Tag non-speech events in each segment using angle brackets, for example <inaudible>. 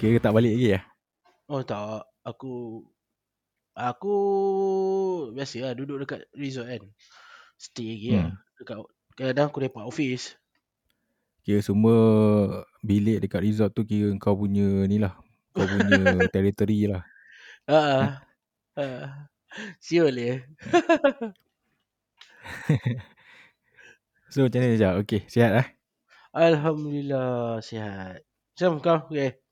Kira tak balik lagi ya? Oh tak, aku aku biasa lah duduk dekat resort kan. Stay lagi lah. Hmm. Dekat kadang aku lepak office. Kira semua bilik dekat resort tu kira kau punya ni lah. Kau punya <laughs> territory lah. Ha. Ha. Siul ya. <laughs> So macam mana sekejap? Okay, sihat lah. Alhamdulillah sihat. Macam kau okay.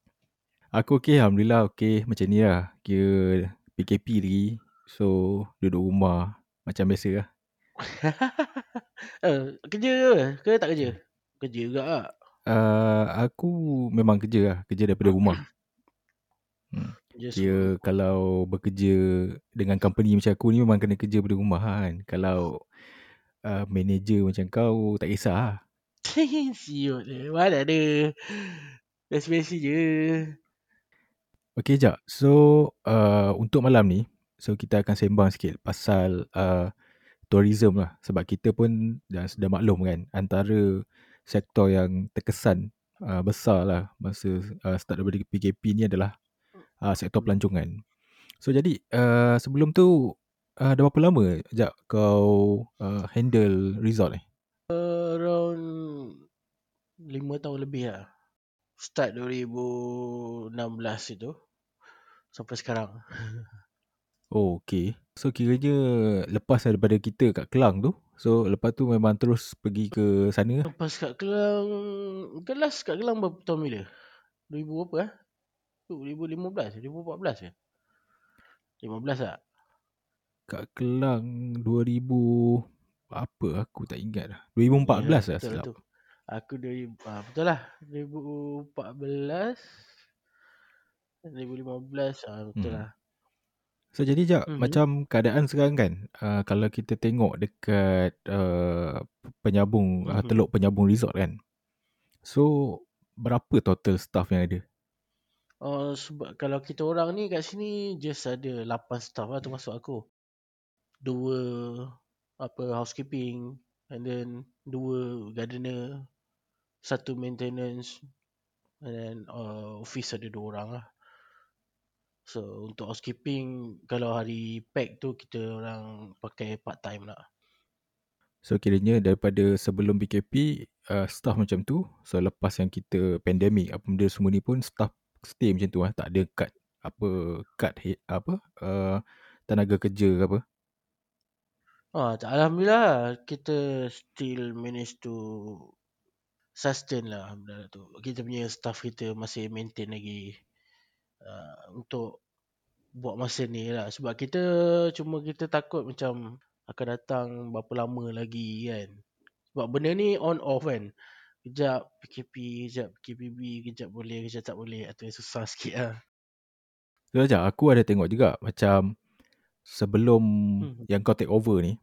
Aku okay, Alhamdulillah okay. Macam ni lah. Kira PKP lagi. So, duduk rumah. Macam biasa lah. uh, <laughs> kerja ke? Ke tak kerja? Kerja juga lah. Uh, aku memang kerja lah. Kerja daripada rumah. Hmm. Kira kalau bekerja dengan company macam aku ni memang kena kerja daripada rumah kan. Kalau uh, manager macam kau tak kisah lah. <laughs> Siut je. Mana ada. Biasa-biasa je. Okay, jap. So, uh, untuk malam ni, so kita akan sembang sikit pasal uh, tourism lah. Sebab kita pun dah, sudah maklum kan, antara sektor yang terkesan uh, besar lah masa uh, start daripada PKP ni adalah uh, sektor pelancongan. So, jadi uh, sebelum tu, uh, dah berapa lama jap kau uh, handle resort ni? Around 5 tahun lebih lah. Start 2016 itu. Sampai sekarang. Oh, okay. So, kiranya lepas daripada kita kat Kelang tu, so lepas tu memang terus pergi ke sana? Lepas kat Kelang, kelas kat Kelang berapa tahun bila? 2000 berapa eh? 2015, 2014 ke? 15 tak? Kat Kelang 2000 apa aku tak ingat lah. 2014 Ya, lah betul silap. tu. Aku 2000, ah, betul lah. 2014, 2015, ah, betul Hmm. lah. So jadi jap Mhm. macam keadaan sekarang kan uh, kalau kita tengok dekat uh, penyambung uh, Mhm. teluk penyambung resort kan. So berapa total staff yang ada? Oh, sebab kalau kita orang ni kat sini just ada 8 staff lah termasuk aku. Dua apa housekeeping and then dua gardener, satu maintenance and then uh, office ada dua orang lah. So untuk housekeeping kalau hari pack tu kita orang pakai part time lah. So kiranya daripada sebelum PKP uh, staff macam tu. So lepas yang kita pandemik apa benda semua ni pun staff stay macam tu lah. Tak ada cut apa cut head, apa uh, tenaga kerja ke apa. Ah, Alhamdulillah kita still manage to sustain lah benda tu. Kita punya staff kita masih maintain lagi uh, untuk buat masa ni lah. Sebab kita cuma kita takut macam akan datang berapa lama lagi kan. Sebab benda ni on off kan. Kejap PKP, kejap PKPB, kejap boleh, kejap tak boleh. Atau susah sikit lah. So sekejap, aku ada tengok juga macam sebelum Hmm. yang kau take over ni,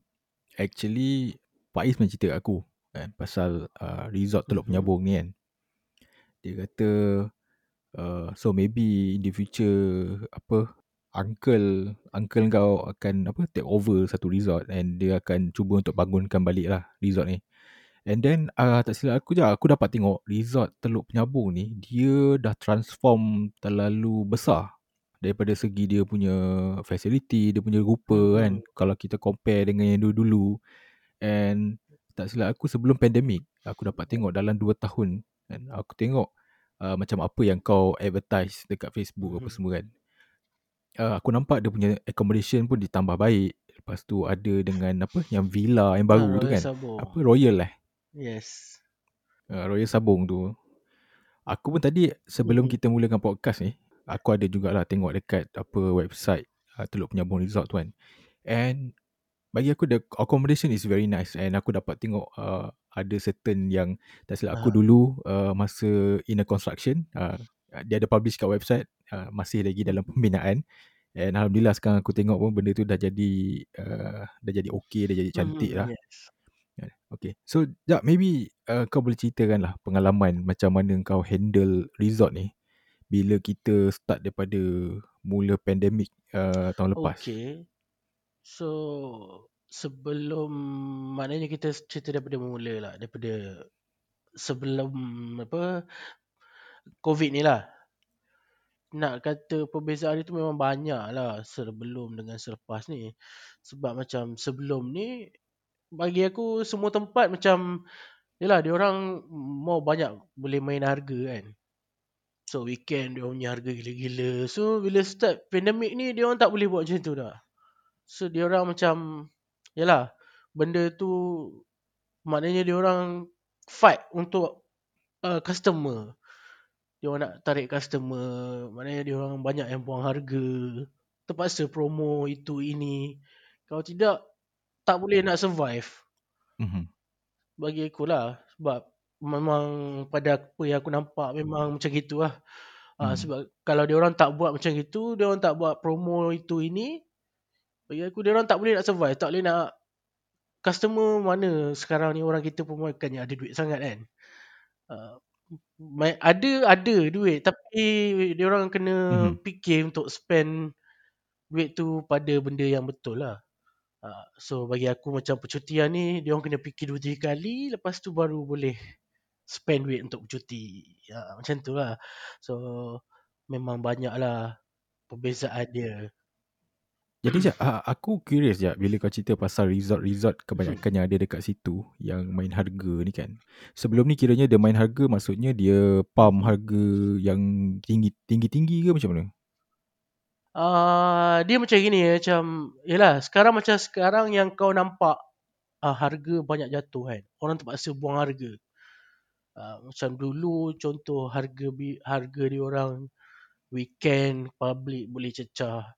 actually Faiz pun cerita kat aku kan, pasal uh, resort Teluk Mhm. Penyambung ni kan. Dia kata, uh, so maybe in the future, apa, uncle, uncle kau akan apa take over satu resort and dia akan cuba untuk bangunkan balik lah resort ni. And then uh, tak silap aku je, aku dapat tengok resort Teluk Penyambung ni, dia dah transform terlalu besar daripada segi dia punya facility, dia punya rupa kan. Mhm. Kalau kita compare dengan yang dulu-dulu. And tak silap aku sebelum pandemik, aku dapat tengok dalam 2 tahun. kan aku tengok uh, macam apa yang kau advertise dekat Facebook apa Mhm. semua kan. Uh, aku nampak dia punya accommodation pun ditambah baik. Lepas tu ada dengan apa yang villa yang baru Ah, tu Royal kan. Sabor. Apa Royal eh? Yes. Uh, Royal Sabung tu. Aku pun tadi sebelum Mhm. kita mulakan podcast ni, aku ada jugalah tengok dekat apa website uh, Teluk Penyambung Resort tu kan. And bagi aku the accommodation is very nice and aku dapat tengok uh, ada certain yang tak silap aku Ah. dulu uh, masa in a construction uh, dia ada publish kat website uh, masih lagi dalam <laughs> pembinaan and alhamdulillah sekarang aku tengok pun benda tu dah jadi uh, dah jadi okey dah jadi cantik Mhm, lah. Yes. Yeah, Okay. So, Jap, maybe uh, kau boleh ceritakan lah pengalaman macam mana kau handle resort ni bila kita start daripada mula pandemik uh, tahun lepas. Okay. So sebelum maknanya kita cerita daripada mula lah daripada sebelum apa COVID ni lah. nak kata perbezaan itu memang banyak lah sebelum dengan selepas ni. Sebab macam sebelum ni bagi aku semua tempat macam yalah dia orang mau banyak boleh main harga kan. So weekend dia punya harga gila-gila. So bila start pandemik ni dia orang tak boleh buat macam tu dah. So dia orang macam yalah benda tu maknanya dia orang fight untuk uh, customer. Dia orang nak tarik customer, maknanya dia orang banyak yang buang harga. Terpaksa promo itu ini. Kalau tidak tak boleh nak survive. Mhm. Bagi aku lah sebab memang pada apa yang aku nampak memang macam gitulah. Uh, Hmm. sebab kalau dia orang tak buat macam itu, dia orang tak buat promo itu ini, bagi aku dia orang tak boleh nak survive, tak boleh nak customer mana sekarang ni orang kita pun bukannya ada duit sangat kan. Uh, ada ada duit tapi dia orang kena Mhm. fikir untuk spend duit tu pada benda yang betul lah. Uh, so bagi aku macam percutian ni dia orang kena fikir dua tiga kali lepas tu baru boleh spend duit untuk bercuti. Ya, macam tu lah. So memang banyak lah perbezaan dia. Jadi Jad, ah, aku curious je bila kau cerita pasal resort-resort kebanyakan yang ada dekat situ yang main harga ni kan. Sebelum ni kiranya dia main harga maksudnya dia pump harga yang tinggi tinggi-tinggi ke macam mana? Uh, dia macam gini macam yalah sekarang macam sekarang yang kau nampak uh, harga banyak jatuh kan. Orang terpaksa buang harga. Uh, macam dulu contoh harga harga dia orang weekend public boleh cecah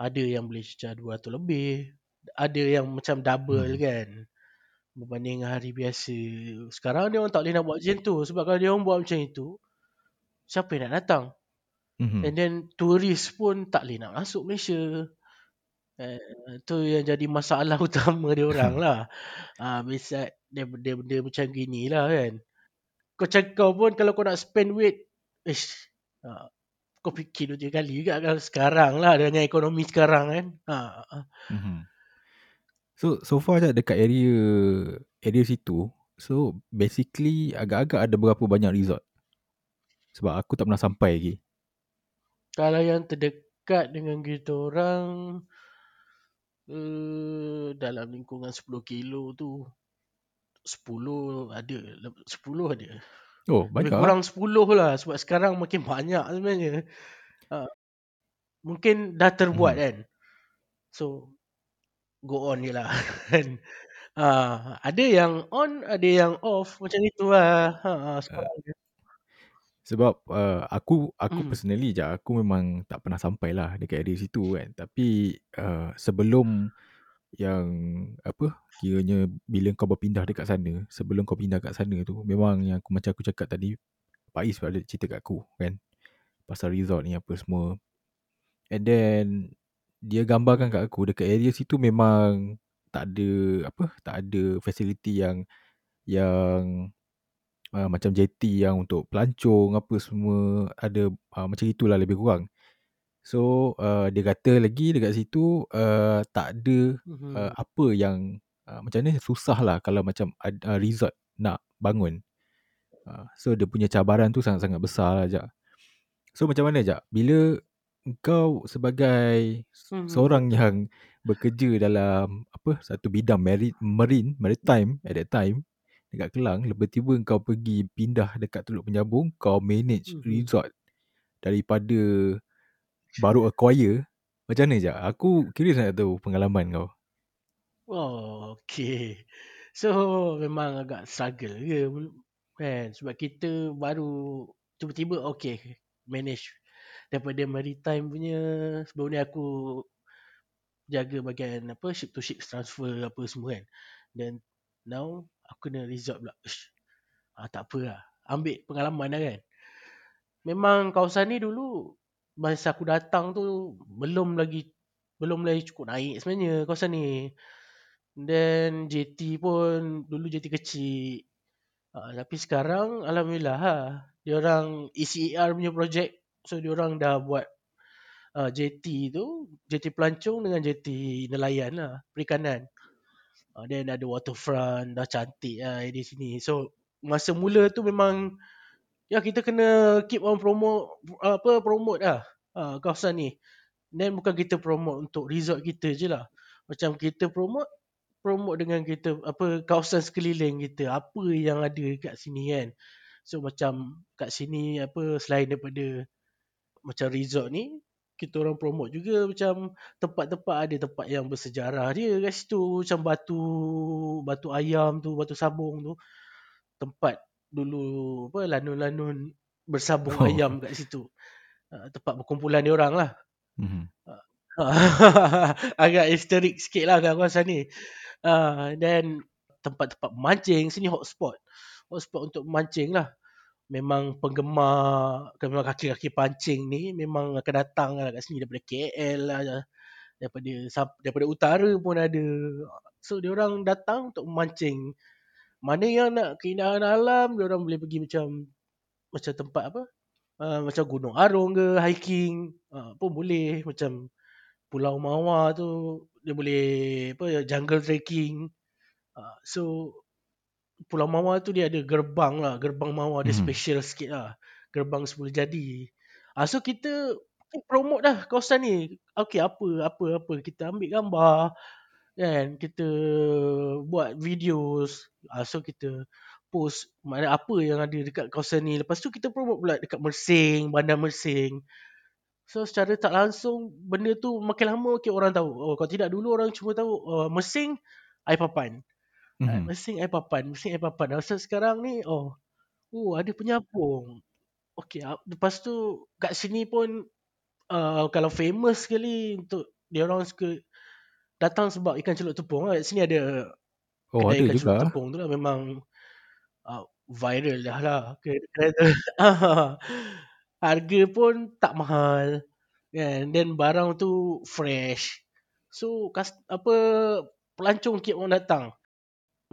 ada yang boleh cecah 200 lebih. Ada yang macam double Hmm. kan berbanding dengan hari biasa. Sekarang dia orang tak boleh nak buat macam tu. Sebab kalau dia orang buat macam itu siapa yang nak datang? Mhm. and then turis pun tak boleh nak masuk Malaysia. Eh, tu yang jadi masalah <laughs> utama dia orang lah. <laughs> Ah biasa dia benda-benda macam gini lah kan. Kau cakap pun kalau kau nak spend duit ish ah, kau fikir dua tiga kali juga kalau sekarang lah dengan ekonomi sekarang kan ha. Mhm. So so far je dekat area area situ so basically agak-agak ada berapa banyak resort? Sebab aku tak pernah sampai lagi. Kalau yang terdekat dengan kita orang uh, dalam lingkungan 10 kilo tu 10 ada 10 ada Oh, banyak. kurang 10 lah sebab sekarang makin banyak sebenarnya uh, mungkin dah terbuat Mhm. kan so go on je lah uh, <laughs> ada yang on ada yang off macam itu lah uh. Sebab uh, aku aku Hmm. personally je aku memang tak pernah sampai lah dekat area situ kan. Tapi uh, sebelum yang apa kiranya bila kau berpindah dekat sana, sebelum kau pindah kat sana tu memang yang aku macam aku cakap tadi Pak Is ada cerita kat aku kan. Pasal resort ni apa semua. And then dia gambarkan kat aku dekat area situ memang tak ada apa tak ada fasiliti yang yang uh, macam jetty yang untuk pelancong apa semua ada uh, macam itulah lebih kurang. So uh, dia kata lagi dekat situ uh, tak ada Mhm. uh, apa yang uh, macam ni susah lah kalau macam uh, resort nak bangun. Uh, so dia punya cabaran tu sangat-sangat besar lah Jak. So macam mana Jak? Bila kau sebagai Mhm. seorang yang bekerja dalam apa satu bidang marine, marine maritime at that time dekat Kelang tiba-tiba kau pergi pindah dekat Teluk Penyambung kau manage Mhm. resort daripada baru acquire macam mana je aku curious nak tahu pengalaman kau Oh, okay. So memang agak struggle ke kan sebab kita baru tiba-tiba okay manage daripada maritime punya sebelum ni aku jaga bahagian apa ship to ship transfer apa semua kan. Then now aku kena resort pula. Ish, ah, tak apa lah. Ambil pengalaman lah kan. Memang kawasan ni dulu masa aku datang tu belum lagi belum lagi cukup naik sebenarnya kawasan ni. Then JT pun dulu JT kecil. Uh, tapi sekarang alhamdulillah ha. Dia orang ECR punya projek. So dia orang dah buat uh, JT tu, JT pelancong dengan JT nelayan lah, perikanan. Uh, then ada waterfront, dah cantik lah di sini. So masa mula tu memang ya kita kena keep on promote apa promote lah uh, kawasan ni. Then bukan kita promote untuk resort kita je lah. Macam kita promote promote dengan kita apa kawasan sekeliling kita. Apa yang ada kat sini kan. So macam kat sini apa selain daripada macam resort ni kita orang promote juga macam tempat-tempat ada tempat yang bersejarah dia kat situ. Macam batu batu ayam tu batu sabung tu. Tempat dulu apa lanun-lanun bersabung Oh. ayam kat situ. Uh, tempat berkumpulan dia orang lah. Mhm. <laughs> agak historik sikit lah kat kawasan ni. Uh, then tempat-tempat mancing sini hotspot. Hotspot untuk mancing lah. Memang penggemar memang kaki-kaki pancing ni memang akan datang lah kat sini daripada KL lah daripada daripada utara pun ada. So dia orang datang untuk memancing mana yang nak keindahan alam dia orang boleh pergi macam macam tempat apa? Uh, macam Gunung Arung ke hiking. Uh, pun boleh. Macam Pulau Mawar tu dia boleh apa jungle trekking. Uh, so Pulau Mawar tu dia ada gerbang lah. Gerbang Mawar dia Mhm. special sikit lah. Gerbang 10 jadi. Uh, so kita promote dah kawasan ni. Okey apa apa apa kita ambil gambar kan kita buat videos uh, so kita post mana apa yang ada dekat kawasan ni. Lepas tu kita promote pula dekat Mersing bandar Mersing. So secara tak langsung benda tu makin lama makin orang tahu. Oh kalau tidak dulu orang cuma tahu oh, Mersing air papan. Mhm. hmm. Mersing air papan Mersing air papan. So sekarang ni oh oh ada penyapung okey ah, lepas tu kat sini pun uh, kalau famous sekali untuk dia orang suka datang sebab ikan celup tepung lah. Kat sini ada Oh kedai ada ikan juga. celup tepung tu lah memang uh, viral dah lah. <laughs> Harga pun tak mahal. Kan? Dan barang tu fresh. So kas, apa pelancong keep on datang.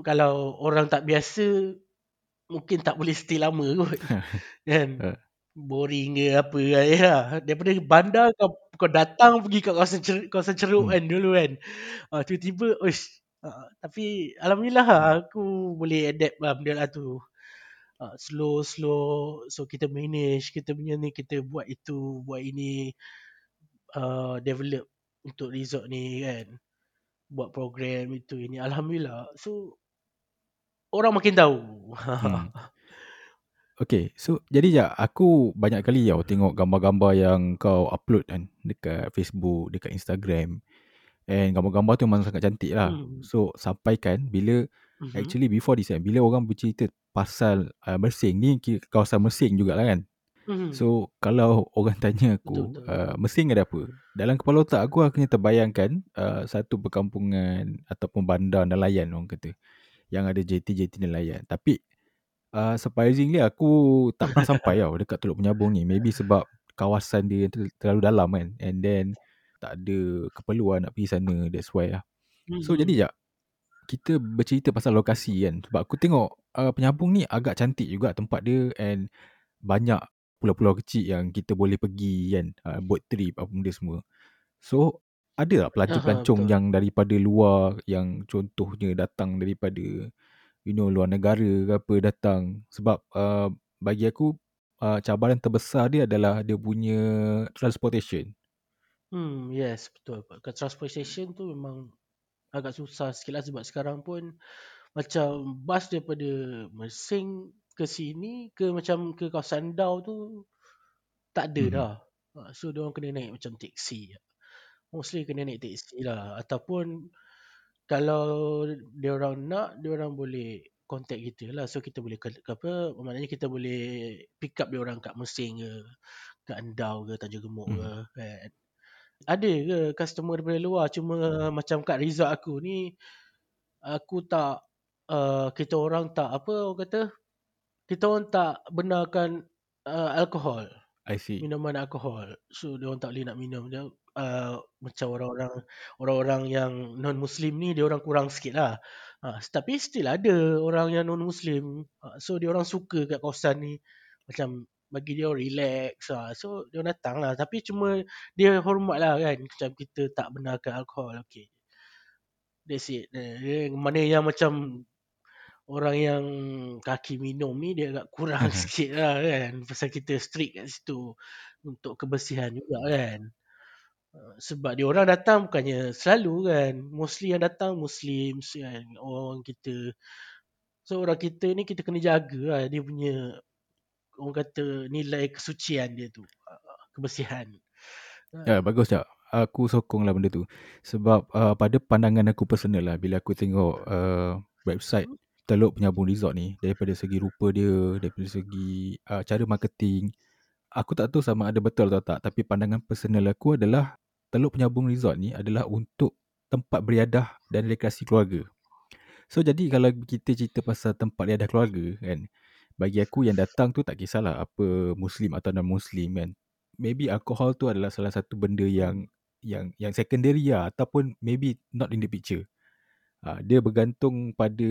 Kalau orang tak biasa mungkin tak boleh stay lama kot. <laughs> kan? Boring ke apa kan ya. Daripada bandar kau, kau datang pergi kat kawasan ceruk, kawasan ceruk Hmm. kan dulu kan. Uh, tiba-tiba uish. Uh, tapi alhamdulillah lah, aku boleh adapt lah benda lah tu. Uh, slow slow so kita manage kita punya ni kita buat itu buat ini uh, develop untuk resort ni kan buat program itu ini alhamdulillah so orang makin tahu Hmm. <laughs> Okay, so jadi je aku banyak kali tau tengok gambar-gambar yang kau upload kan dekat Facebook, dekat Instagram. And gambar-gambar tu memang sangat cantik lah. Hmm. So sampaikan bila Mhm. actually before this kan, bila orang bercerita pasal uh, Mersing ni kawasan Mersing jugalah kan. Mhm. So kalau orang <laughs> tanya Betul, aku betul. uh, Mersing ada apa? Dalam kepala otak aku akhirnya terbayangkan uh, satu perkampungan ataupun bandar nelayan orang kata yang ada JT-JT nelayan. Tapi uh, surprisingly aku tak pernah sampai tau dekat Teluk Penyabung ni. Maybe sebab kawasan dia ter- terlalu dalam kan. And then tak ada keperluan nak pergi sana. That's why lah. So jadi je kita bercerita pasal lokasi kan. Sebab aku tengok uh, Penyabung ni agak cantik juga tempat dia and banyak pulau-pulau kecil yang kita boleh pergi kan. Uh, boat trip apa benda semua. So ada tak pelancong-pelancong betul. yang daripada luar yang contohnya datang daripada you know luar negara ke apa datang sebab uh, bagi aku uh, cabaran terbesar dia adalah dia punya transportation. Hmm, yes, betul. Ke transportation tu memang agak susah sikit lah sebab sekarang pun macam bas daripada Mersing ke sini ke macam ke kawasan Dau tu tak ada Mhm. dah. So dia orang kena naik macam teksi. Mostly kena naik teksi lah ataupun kalau dia orang nak dia orang boleh contact kita lah so kita boleh ke, ke apa maknanya kita boleh pick up dia orang kat Mersing ke kat Endau ke Tanjung Gemuk Hmm. ke kan. Ada ke customer daripada luar cuma macam kat resort aku ni aku tak uh, kita orang tak apa orang kata kita orang tak benarkan uh, alkohol I see. minuman alkohol. So dia orang tak boleh nak minum dia uh, macam orang-orang orang-orang yang non muslim ni dia orang kurang sikit lah. Uh, tapi still ada orang yang non muslim. Uh, so dia orang suka kat kawasan ni macam bagi dia relax lah. So dia datang lah tapi cuma dia hormat lah kan macam kita tak benarkan alkohol. Okay. That's it. Eh, Mana yang macam orang yang kaki minum ni dia agak kurang <laughs> sikit lah kan. Pasal kita strict kat situ untuk kebersihan juga kan. Sebab dia orang datang bukannya selalu kan. Mostly yang datang Muslim kan. Orang kita. So orang kita ni kita kena jaga lah dia punya orang kata nilai kesucian dia tu. Kebersihan. Ya, bagus tak? Aku sokong lah benda tu. Sebab uh, pada pandangan aku personal lah bila aku tengok uh, website Teluk Penyambung Resort ni daripada segi rupa dia, daripada segi uh, cara marketing, aku tak tahu sama ada betul atau tak tapi pandangan personal aku adalah Teluk Penyambung Resort ni adalah untuk tempat beriadah dan rekreasi keluarga. So jadi kalau kita cerita pasal tempat beriadah keluarga kan, bagi aku yang datang tu tak kisahlah apa muslim atau non muslim kan. Maybe alcohol tu adalah salah satu benda yang yang yang secondary lah ataupun maybe not in the picture. Uh, dia bergantung pada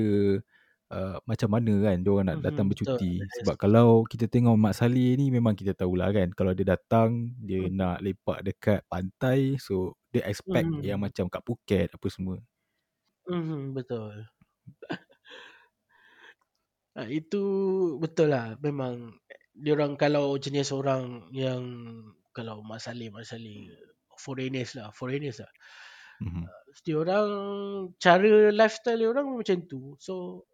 uh, macam mana kan dia orang nak Mhm, datang betul. bercuti Yes. sebab kalau kita tengok Mak Saleh ni memang kita tahulah kan kalau dia datang dia Hmm. nak lepak dekat pantai so dia expect Mhm. yang macam kat Phuket apa semua Mhm, betul. <laughs> Ah, itu betul lah memang dia orang kalau jenis orang yang kalau Mak Saleh, Mak Saleh foreigners lah, foreigners lah. Mhm. Dia orang cara lifestyle dia orang macam tu. So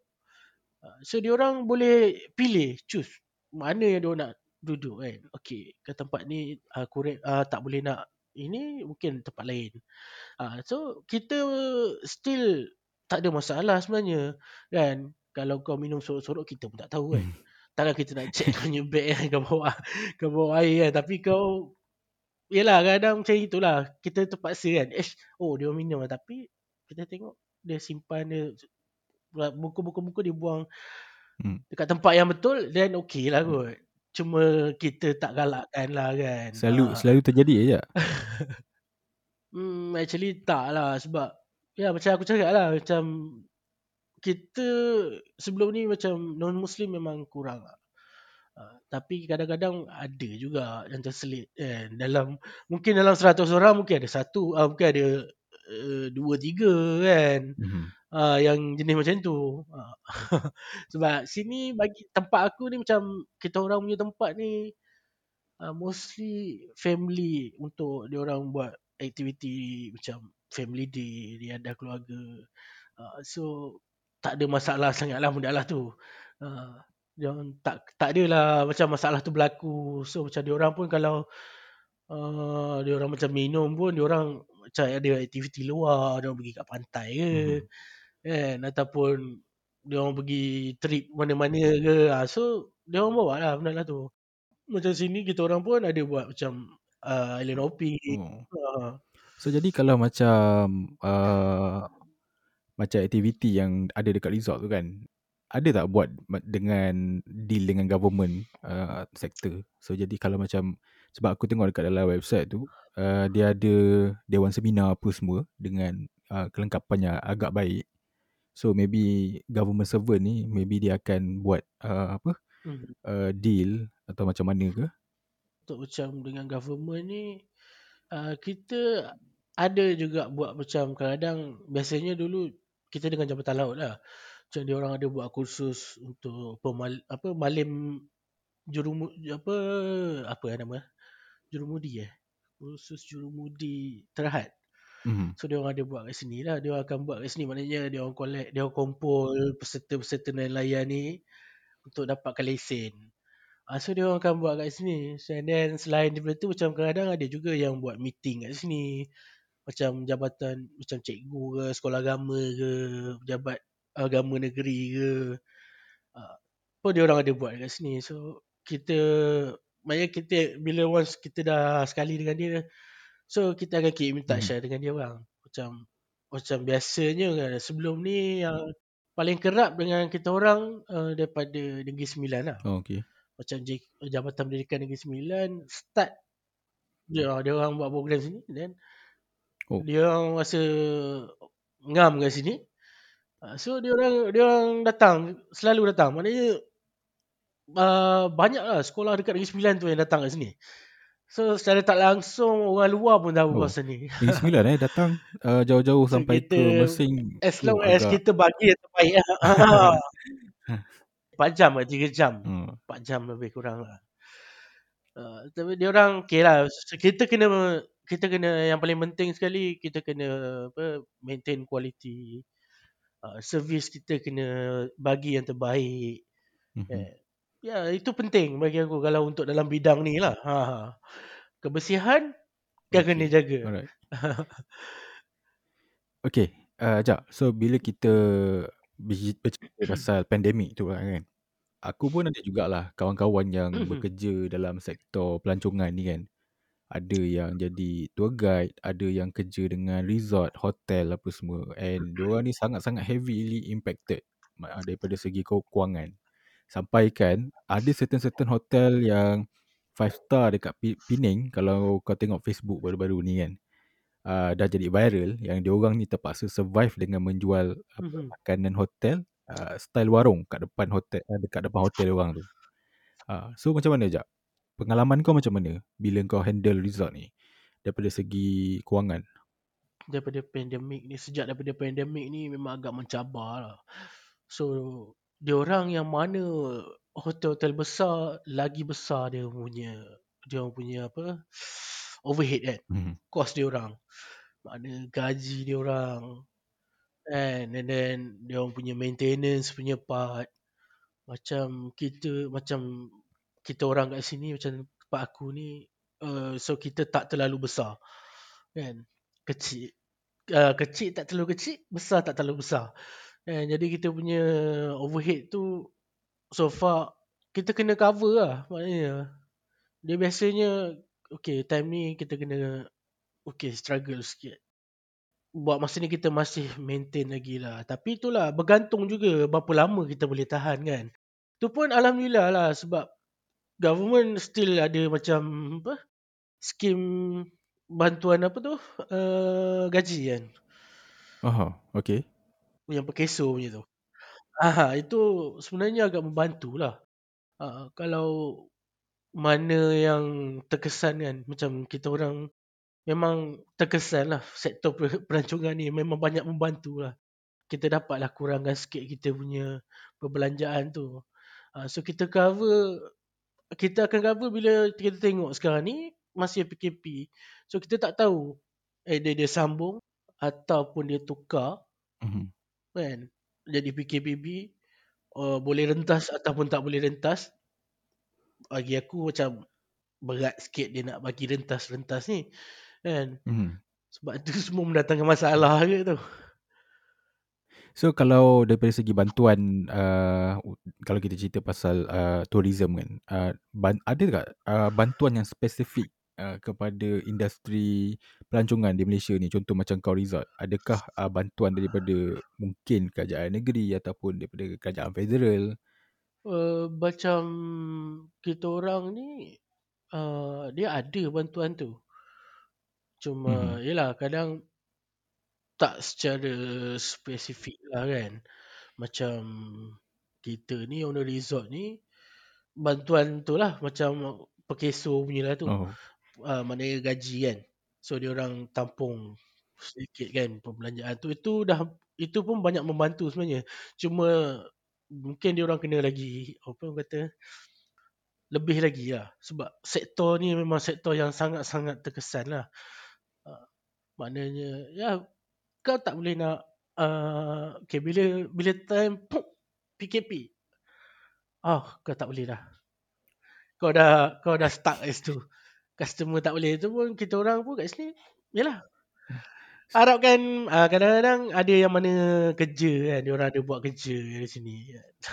so dia orang boleh pilih, choose mana yang dia nak duduk kan. Okey, ke tempat ni aku uh, uh, tak boleh nak ini mungkin tempat lain. Uh, so kita still tak ada masalah sebenarnya kan. Kalau kau minum sorok-sorok kita pun tak tahu kan. Takkan kita nak check kau punya bag kan kau bawa kau bawa air kan tapi kau Yelah kadang macam itulah Kita terpaksa kan eh, Oh dia minum lah Tapi Kita tengok Dia simpan dia Buku-buku-buku dia buang Hmm. Dekat tempat yang betul Then okay lah Hmm. kot Cuma kita tak galakkan lah kan Selalu Ah. selalu terjadi je. <laughs> Hmm, actually tak lah sebab ya macam aku cakap lah macam kita sebelum ni macam non muslim memang kurang lah. Uh, tapi kadang-kadang ada juga yang terselit kan dalam mungkin dalam 100 orang mungkin ada satu uh, mungkin ada uh, dua tiga kan Mhm. Uh, yang jenis macam tu. Uh, <laughs> sebab sini bagi tempat aku ni macam kita orang punya tempat ni uh, mostly family untuk dia orang buat aktiviti macam family day dia ada keluarga. Uh, so tak ada masalah sangatlah benda lah tu. Uh, orang tak tak adalah macam masalah tu berlaku. So macam dia orang pun kalau uh, dia orang macam minum pun dia orang macam ada aktiviti luar dia orang pergi kat pantai ke. Mhm. Kan ataupun dia orang pergi trip mana-mana ke uh, so dia orang bawa lah benda lah tu macam sini kita orang pun ada buat macam uh, island hopping Oh. uh, So jadi kalau macam uh, macam aktiviti yang ada dekat resort tu kan, ada tak buat dengan deal dengan government uh, sektor? So jadi kalau macam sebab aku tengok dekat dalam website tu, uh, dia ada dewan seminar apa semua dengan uh, kelengkapannya agak baik. So maybe government servant ni maybe dia akan buat uh, apa hmm. uh, deal atau macam mana ke? untuk macam dengan government ni uh, kita ada juga buat macam kadang-kadang biasanya dulu kita dengan jabatan laut lah macam dia orang ada buat kursus untuk pemal, apa malim jurumu apa apa nama jurumudi eh kursus jurumudi terhad Mhm. So dia orang ada buat kat sini lah. Dia akan buat kat sini. Maknanya dia orang collect, dia orang kumpul peserta-peserta nelayan ni untuk dapatkan lesen. Ah, so dia orang akan buat kat sini. So, and then selain daripada tu macam kadang-kadang ada juga yang buat meeting kat sini. Macam jabatan macam cikgu ke, sekolah agama ke, pejabat agama negeri ke. Ah, pun dia orang ada buat kat sini. So kita maknanya kita bila once kita dah sekali dengan dia So kita akan keep in touch Mhm. lah dengan dia orang. Macam macam biasanya kan sebelum ni yang paling kerap dengan kita orang uh, daripada Negeri Sembilan lah. Oh, okay. Macam J, Jabatan Pendidikan Negeri Sembilan start dia, dia orang buat program sini then Oh. dia orang rasa ngam kat sini. Uh, so dia orang dia orang datang selalu datang. Maknanya uh, banyak lah sekolah dekat Negeri Sembilan tu yang datang kat sini. So secara tak langsung orang luar pun tahu Oh. kawasan ni. Negeri Sembilan eh datang uh, jauh-jauh So sampai kita ke Mersing. as long as agak- kita bagi yang terbaik lah. Ah. <laughs> 4 jam lah, 3 jam. Hmm. 4 jam lebih kurang lah. Uh, tapi dia orang okay lah. So, kita kena kita kena yang paling penting sekali kita kena apa maintain quality. Uh, service kita kena bagi yang terbaik. Mhm. Eh, ya itu penting bagi aku kalau untuk dalam bidang ni lah. Ha. ha. Kebersihan Okay. kena jaga. Alright. <laughs> Okay, uh, Ajak. So, bila kita berci- bercerita pasal pandemik tu lah kan. Aku pun ada jugalah kawan-kawan yang Mhm. bekerja dalam sektor pelancongan ni kan. Ada yang jadi tour guide, ada yang kerja dengan resort, hotel apa semua. And diorang ni sangat-sangat heavily impacted daripada segi keu- kewangan. Sampai kan ada certain-certain hotel yang five star dekat Pi- Penang kalau kau tengok Facebook baru-baru ni kan. Uh, dah jadi viral yang diorang ni terpaksa survive dengan menjual Mhm. makanan hotel uh, style warung kat depan hotel uh, dekat depan hotel diorang tu. Uh, so macam mana Jap? Pengalaman kau macam mana bila kau handle resort ni daripada segi kewangan? daripada pandemik ni sejak daripada pandemik ni memang agak mencabar lah. So dia orang yang mana hotel-hotel besar lagi besar dia punya dia orang punya apa <sniffs> overhead kan Hmm. cost dia orang. Mana gaji dia orang and, and then dia orang punya maintenance punya part macam kita macam kita orang kat sini macam tempat aku ni uh, so kita tak terlalu besar kan kecil uh, kecil tak terlalu kecil besar tak terlalu besar kan jadi kita punya overhead tu so far kita kena cover lah. Maknanya dia biasanya okay time ni kita kena okay struggle sikit. Buat masa ni kita masih maintain lagi lah. Tapi itulah bergantung juga berapa lama kita boleh tahan kan. Tu pun Alhamdulillah lah sebab government still ada macam apa skim bantuan apa tu uh, gaji kan. Aha, okay. Yang perkeso punya tu. Ah itu sebenarnya agak membantu lah. Ah, kalau mana yang terkesan kan macam kita orang memang terkesan lah sektor per- pelancongan ni memang banyak membantu lah. Kita dapatlah kurangkan sikit kita punya perbelanjaan tu. Ah, so kita cover kita akan cover bila kita tengok sekarang ni masih PKP. So kita tak tahu eh dia dia sambung ataupun dia tukar Mhm. Kan? Jadi PKPB uh, boleh rentas ataupun tak boleh rentas bagi aku macam berat sikit dia nak bagi rentas-rentas ni kan? Mhm. sebab tu <laughs> semua mendatangkan masalah ke tu. So kalau daripada segi bantuan uh, kalau kita cerita pasal uh, tourism kan uh, ban- ada tak uh, bantuan yang spesifik uh, kepada industri pelancongan di Malaysia ni. Contoh macam kau resort adakah uh, bantuan daripada mungkin kerajaan negeri ataupun daripada kerajaan federal? Uh, macam kita orang ni uh, dia ada bantuan tu. Cuma Mhm. yelah kadang tak secara spesifik lah kan. Macam kita ni owner resort ni bantuan tu lah. Macam perkeso punya lah tu. Oh uh, maknanya gaji kan. So dia orang tampung sedikit kan perbelanjaan tu itu dah itu pun banyak membantu sebenarnya. Cuma mungkin dia orang kena lagi apa orang kata lebih lagi lah sebab sektor ni memang sektor yang sangat-sangat terkesan lah. Uh, maknanya ya kau tak boleh nak uh, okay, bila bila time puk, PKP ah kau tak boleh dah kau dah kau dah stuck kat situ customer tak boleh tu pun kita orang pun kat sini yalah harapkan uh, kadang-kadang ada yang mana kerja kan dia orang ada buat kerja di sini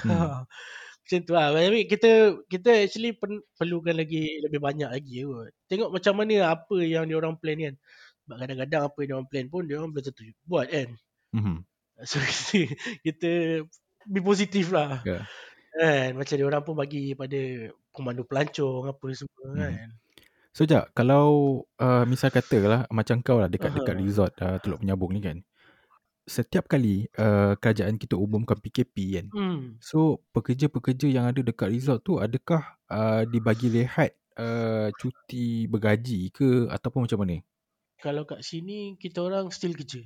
Hmm. <laughs> macam tu lah tapi kita kita actually pen, perlukan lagi lebih banyak lagi kot tengok macam mana apa yang dia orang plan kan sebab kadang-kadang apa yang dia orang plan pun dia orang belum tentu buat kan Mhm. <laughs> so kita, kita be positif lah Ya. kan macam dia orang pun bagi pada pemandu pelancong apa semua Mhm. kan So Jap, kalau uh, misal katalah macam kau lah dekat-dekat Aha. resort uh, Teluk Penyambung ni kan. Setiap kali uh, kerajaan kita umumkan PKP kan. hmm So pekerja-pekerja yang ada dekat resort tu adakah uh, dibagi rehat uh, cuti bergaji ke ataupun macam mana? Kalau kat sini kita orang still kerja.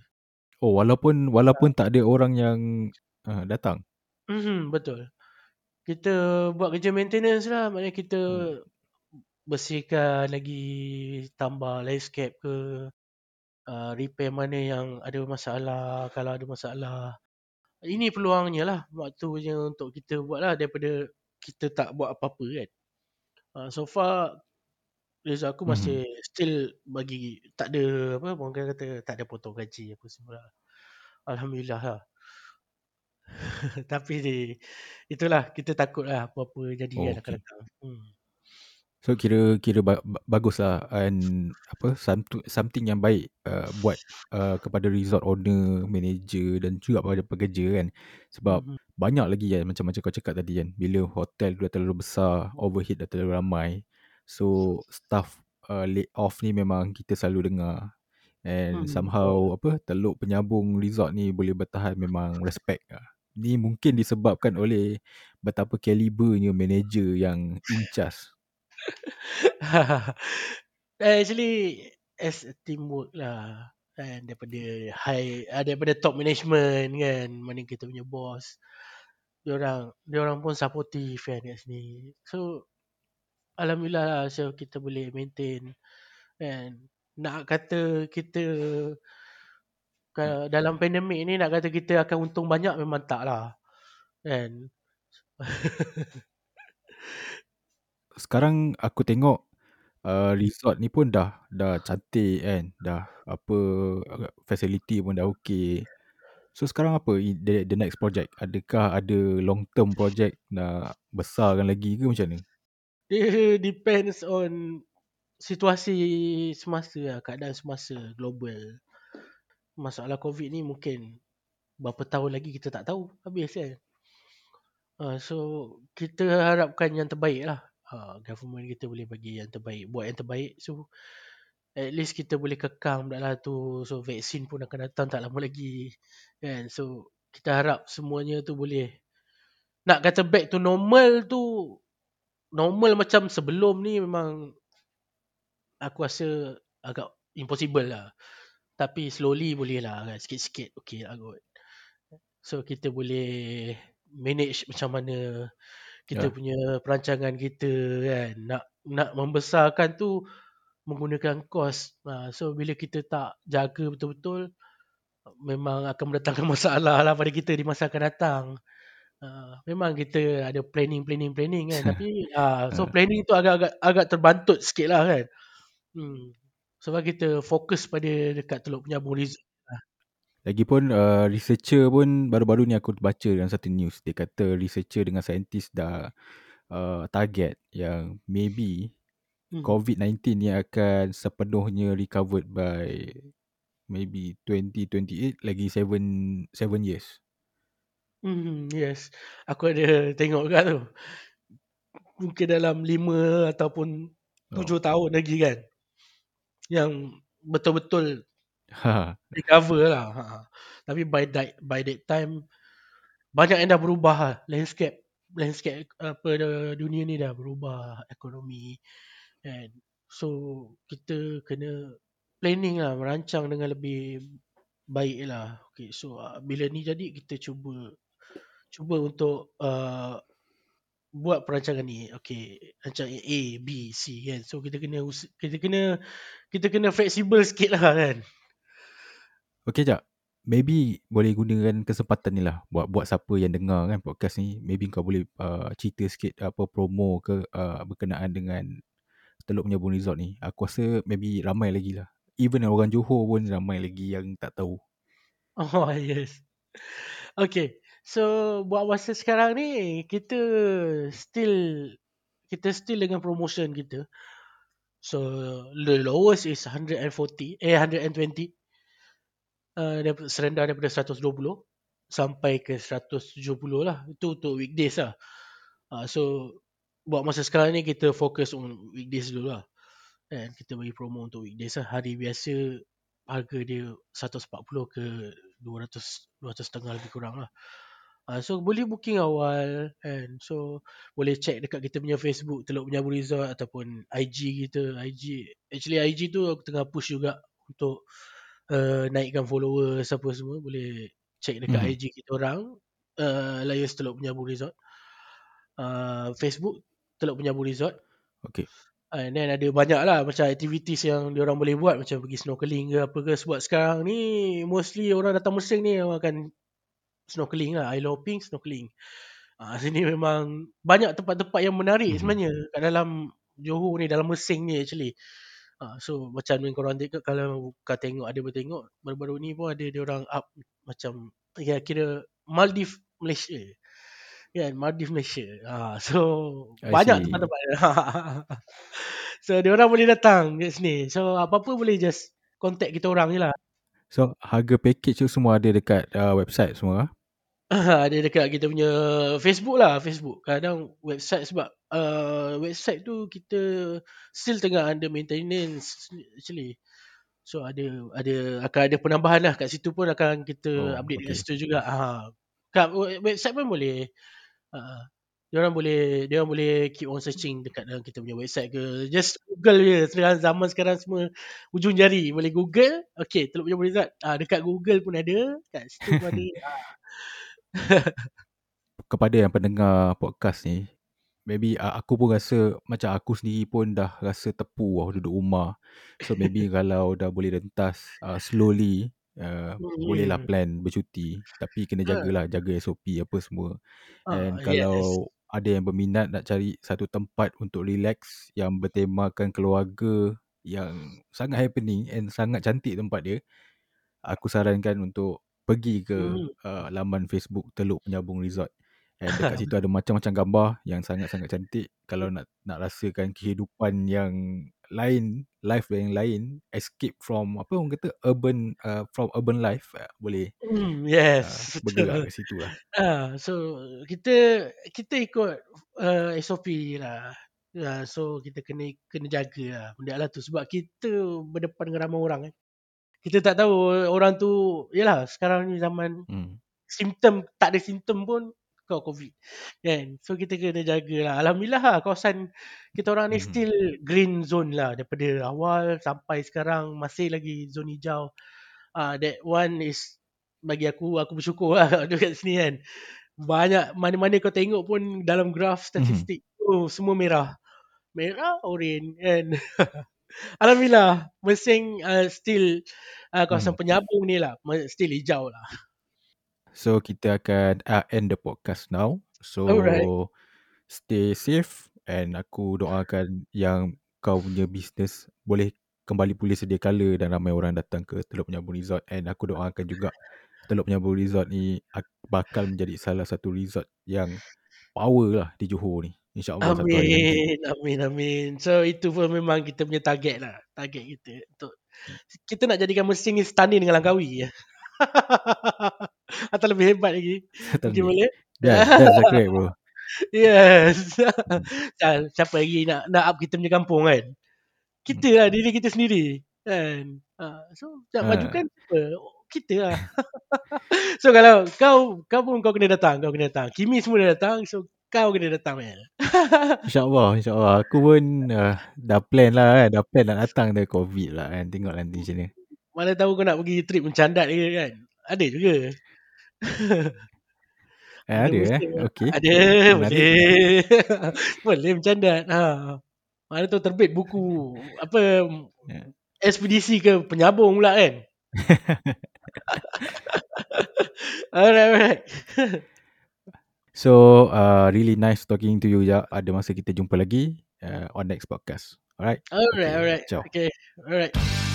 Oh, walaupun walaupun tak ada orang yang uh, datang. Mhm, betul. Kita buat kerja maintenance lah. Maknanya kita Hmm. Bersihkan lagi tambah landscape ke uh, repair mana yang ada masalah kalau ada masalah ini peluangnya lah waktunya untuk kita buat lah daripada kita tak buat apa-apa kan uh, so far Reza aku masih Mhm. still bagi tak ada apa orang kata tak ada potong gaji apa semua lah. Alhamdulillah lah <laughs> tapi di, itulah kita takut lah apa-apa jadi Oh, kan akan okay. datang hmm. So kira kira ba- ba- bagus lah and apa something something yang baik uh, buat uh, kepada resort owner, manager dan juga kepada pekerja kan. Sebab Mhm. banyak lagi kan macam macam kau cakap tadi kan bila hotel dah terlalu besar, overhead dah terlalu ramai. So staff uh, laid off ni memang kita selalu dengar. And Mhm, betul. somehow apa teluk penyambung resort ni boleh bertahan memang respect lah. Ni mungkin disebabkan oleh betapa kalibernya manager yang in charge <laughs> Actually as a teamwork lah kan daripada high uh, daripada top management kan mana kita punya boss. Dia orang dia orang pun supportive kan kat sini. So alhamdulillah lah so kita boleh maintain kan. Nak kata kita dalam pandemik ni nak kata kita akan untung banyak memang tak lah kan <laughs> sekarang aku tengok uh, resort ni pun dah dah cantik kan dah apa facility pun dah okey. So sekarang apa the, the next project? Adakah ada long term project nak besarkan lagi ke macam ni dia depends on situasi semasa lah, keadaan semasa global. Masalah covid ni mungkin berapa tahun lagi kita tak tahu habis kan? Uh, so kita harapkan yang terbaik lah uh, government kita boleh bagi yang terbaik. Buat yang terbaik so at least kita boleh kekang budak lah tu. So vaksin pun akan datang tak lama lagi kan? So kita harap semuanya tu boleh. Nak kata back to normal tu normal macam sebelum ni memang aku rasa agak impossible lah. Tapi slowly boleh lah kan? Sikit-sikit okey lah kot. So kita boleh manage macam mana kita Ya. punya perancangan kita kan nak nak membesarkan tu menggunakan kos ha, so bila kita tak jaga betul-betul memang akan mendatangkan <laughs> masalah lah pada kita di masa akan datang Uh, memang kita ada planning planning planning kan tapi uh, <laughs> so Uh, planning tu agak-agak agak terbantut sikit lah kan hmm. sebab kita fokus pada dekat Teluk Resort lah. Lagipun uh, researcher pun baru-baru ni aku baca dalam satu news dia kata researcher dengan saintis dah uh, target yang maybe hmm. COVID-19 ni akan sepenuhnya recovered by maybe 2028 lagi 7 7 years. Hmm, yes. Aku ada tengok kat tu. Mungkin dalam 5 ataupun 7 Oh. tahun lagi kan. Yang betul-betul <laughs> Ha. recover lah. Ha. Tapi by that by that time banyak yang dah berubah lah. Landscape landscape apa dunia ni dah berubah ekonomi kan. So kita kena planning lah merancang dengan lebih baik lah. Okay, so uh, bila ni jadi kita cuba cuba untuk uh, buat perancangan ni. Okay, rancangan A, B, C kan. So kita kena kita kena kita kena fleksibel sikit lah kan. Okay jap. Maybe boleh gunakan kesempatan ni lah buat buat siapa yang dengar kan podcast ni. Maybe kau boleh uh, cerita sikit apa promo ke uh, berkenaan dengan Teluk Penyambung Resort ni. Aku rasa maybe ramai lagi lah. Even orang Johor pun ramai lagi yang tak tahu. Oh <laughs> yes. Okay. So buat masa sekarang ni kita still kita still dengan promotion kita. So the lowest is 140 eh 120 uh, serendah daripada 120 sampai ke 170 lah. Itu untuk weekdays lah. Uh, so buat masa sekarang ni kita fokus on weekdays dulu lah. And kita bagi promo untuk weekdays lah. Hari biasa harga dia 140 ke 200 200 setengah lebih kurang lah. Ah, so boleh booking awal kan. So boleh check dekat kita punya Facebook Teluk Penyabu Resort ataupun IG kita. IG actually IG tu aku tengah push juga untuk uh, naikkan followers apa semua. Boleh check dekat Mhm. IG kita orang uh, Lions Teluk Penyabu Resort. Uh, Facebook Teluk Penyabu Resort. Okay. And then ada banyak lah macam activities yang orang boleh buat macam pergi snorkeling ke apa ke sebab sekarang ni mostly orang datang Mesir ni orang akan snorkeling lah, island hopping, snorkeling. Ah <laughs> sini memang banyak tempat-tempat yang menarik Mhm. sebenarnya kat dalam Johor ni, dalam Mesing ni actually. Ah so macam yang korang tengok kalau kau tengok ada bertengok baru-baru ni pun ada dia orang up macam ya kira Maldives Malaysia. Kan Maldives Malaysia. Ah <laughs> so I banyak tempat-tempat. <laughs> so dia orang boleh datang kat sini. So apa-apa boleh just contact kita orang je lah. So harga package tu semua ada dekat uh, website semua. Ah? ada dekat kita punya Facebook lah Facebook. Kadang website sebab uh, website tu kita still tengah under maintenance actually. So ada ada akan ada penambahan lah. Kat situ pun akan kita Oh, update kat okay. situ juga. Ha kat we- website pun boleh. Uh, dia orang boleh dia orang boleh keep on searching dekat dalam kita punya website ke. Just google je. Sekarang zaman sekarang semua ujung jari. Boleh google okey Teluk Penyabu Resort ah dekat google pun ada. Kat situ pun ada <laughs> Kepada yang pendengar podcast ni, maybe uh, aku pun rasa macam aku sendiri pun dah rasa tepu lah duduk rumah. So maybe <laughs> kalau dah boleh rentas uh, slowly, uh, bolehlah Hmm. plan bercuti. Tapi kena Ah, jagalah, jaga SOP apa semua. ah, And yes. kalau ada yang berminat nak cari satu tempat untuk relax yang bertemakan keluarga yang sangat happening and sangat cantik tempat dia, aku sarankan untuk pergi ke Hmm. uh, laman Facebook Teluk Penyabung Resort. And dekat situ <laughs> ada macam-macam gambar yang sangat-sangat cantik. Kalau nak nak rasakan kehidupan yang lain, life yang lain, escape from apa orang kata urban uh, from urban life, uh, boleh Hmm, uh, yes, <laughs> bergerak betul. ke situ lah. Ah, so kita kita ikut uh, SOP lah. Ya, so kita kena kena jaga lah benda lah tu sebab kita berdepan dengan ramai orang kan. Kita tak tahu orang tu yalah sekarang ni zaman Hmm. simptom tak ada simptom pun kau covid kan. So kita kena jaga lah. Alhamdulillah lah kawasan kita orang ni Mhm. still green zone lah daripada awal sampai sekarang masih lagi zon hijau. Ah uh, that one is bagi aku aku bersyukur lah <laughs> dekat sini kan. Banyak mana-mana kau tengok pun dalam graf statistik oh semua merah. Merah, oren kan. <laughs> Alhamdulillah Mersing uh, still uh, kawasan Mhm. penyambung ni lah still hijau lah. So kita akan uh, end the podcast now. So Alright. stay safe and aku doakan yang kau punya business boleh kembali pulih sedia kala dan ramai orang datang ke Teluk Penyambung Resort and aku doakan juga Teluk Penyambung Resort ni ak- bakal menjadi salah satu resort yang power lah di Johor ni. InsyaAllah satu hari nanti. Amin, amin. So itu pun memang kita punya target lah. Target kita untuk kita nak jadikan Mersing ni setanding dengan Langkawi ya. <laughs> Atau lebih hebat lagi. Mungkin ni. boleh. <laughs> That's, that's correct bro. yes. Hmm. <laughs> Siapa lagi nak nak up kita punya kampung kan? Kita lah diri kita sendiri. Kan? Ha, so nak Ha. majukan siapa? Kita lah. so kalau kau kau pun kau kena datang, kau kena datang. Kimi semua dah datang, so kau kena datang Mel. <laughs> InsyaAllah, insyaAllah. Aku pun uh, dah plan lah kan. Dah plan nak datang dari COVID lah kan. Tengok nanti macam ni. Mana tahu kau nak pergi trip mencandat ke kan? Ada juga. <laughs> Eh, ada eh. Musim. Okay. Ada, Menarik. boleh. <laughs> boleh mencandat. Ha. Mana tahu terbit buku apa ekspedisi ke penyabung pula kan. alright, alright. So, uh, really nice talking to you, Ya. Ada masa kita jumpa lagi uh, on next podcast. Alright? Alright, Okay, alright. ciao. Okay, alright.